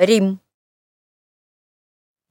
Рим.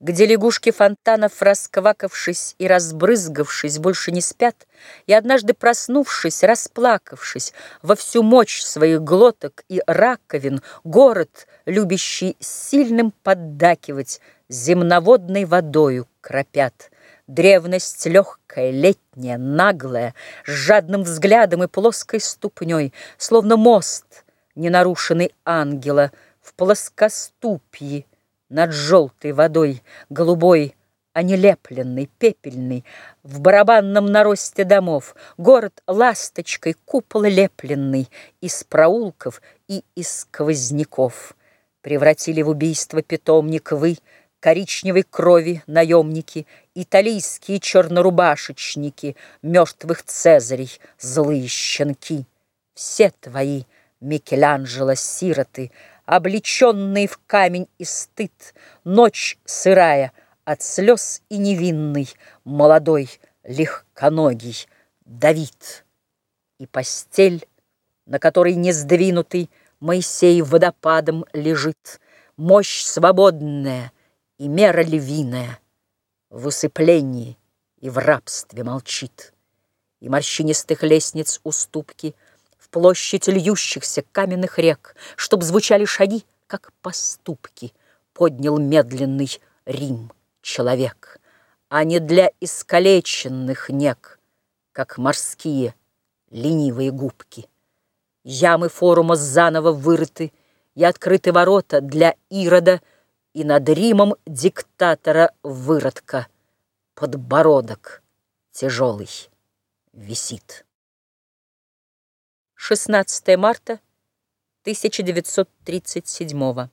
Где лягушки фонтанов, расквакавшись и разбрызгавшись, больше не спят, и однажды проснувшись, расплакавшись во всю мощь своих глоток и раковин, город, любящий сильным поддакивать, земноводной водою кропят. Древность легкая, летняя, наглая, с жадным взглядом и плоской ступней, словно мост, ненарушенный ангела — в плоскоступье над желтой водой, голубой, а не лепленный, пепельный, в барабанном наросте домов, город ласточкой, купол лепленный, из проулков и из сквозняков. Превратили в убийство питомник вы, коричневой крови наемники, италийские чернорубашечники, мертвых цезарей, злые щенки. Все твои Микеланджело сироты — облеченный в камень и стыд, Ночь сырая от слез и невинный, Молодой, легконогий Давид. И постель, на которой не сдвинутый Моисей водопадом лежит, Мощь свободная и мера львиная В усыплении и в рабстве молчит. И морщинистых лестниц уступки — площадь льющихся каменных рек, Чтоб звучали шаги, как поступки, Поднял медленный Рим человек, А не для искалеченных нек, Как морские ленивые губки. Ямы форума заново вырыты, И открыты ворота для Ирода, И над Римом диктатора выродка Подбородок тяжелый висит. 16 марта 1937